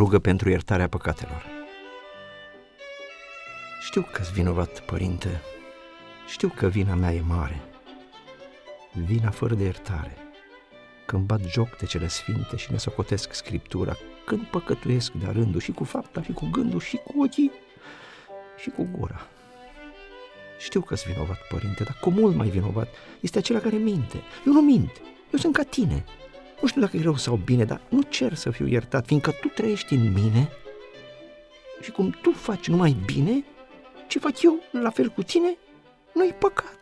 rugă pentru iertarea păcatelor. Știu că-s vinovat, părinte, știu că vina mea e mare, vina fără de iertare, când bat joc de cele sfinte și ne socotesc Scriptura, când păcătuiesc de rândul și cu fapta și cu gândul și cu ochii și cu gura. Știu că-s vinovat, părinte, dar cu mult mai vinovat este acela care minte. Eu nu mint, eu sunt ca tine. Nu știu dacă e rău sau bine, dar nu cer să fiu iertat, fiindcă tu trăiești în mine și cum tu faci numai bine, ce fac eu la fel cu tine, nu-i păcat.